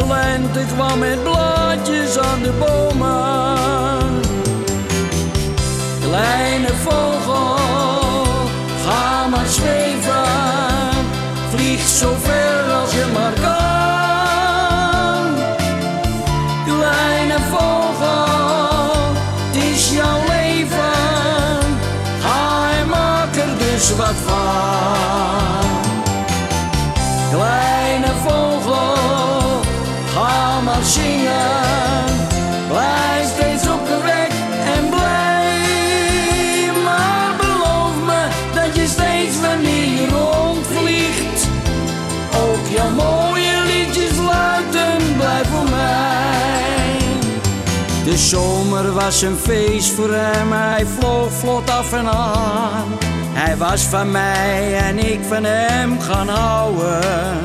De lente kwam met blaadjes aan de bomen. Kleine vogel, ga maar zweven. Vlieg zo ver als je maar kan. Kleine vogel, het is jouw leven. Ga en maak er dus wat van. De zomer was een feest voor hem, hij vloog vlot af en aan. Hij was van mij en ik van hem gaan houden.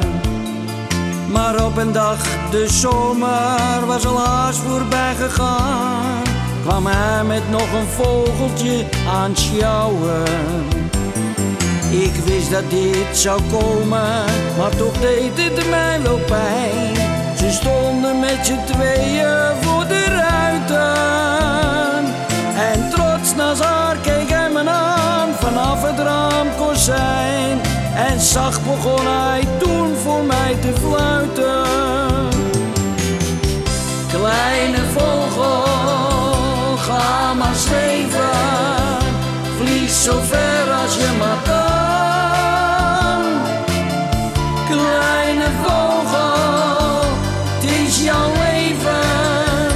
Maar op een dag, de zomer was al haast voorbij gegaan. Kwam hij met nog een vogeltje aan sjouwen. Ik wist dat dit zou komen, maar toch deed het mij wel pijn. Ze stonden met z'n tweeën voor de ruiten. En trots naar haar keek hij me aan vanaf het raamkozijn. En zacht begon hij toen voor mij te fluiten. Ga maar zweven. Vlieg zo ver als je maar kan. Kleine vogel, het is jouw leven.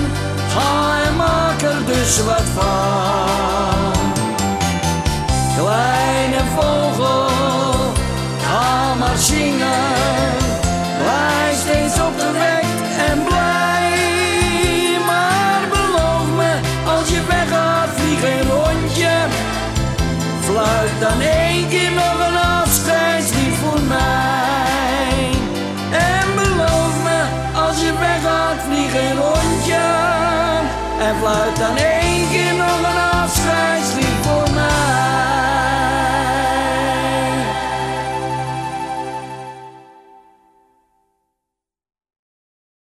Ga en maak er dus wat van. Kleine vogel, ga maar zingen. Dan één keer nog een afscheidslied voor mij. En beloof me, als je weggaat, vlieg een rondje. En fluit dan één keer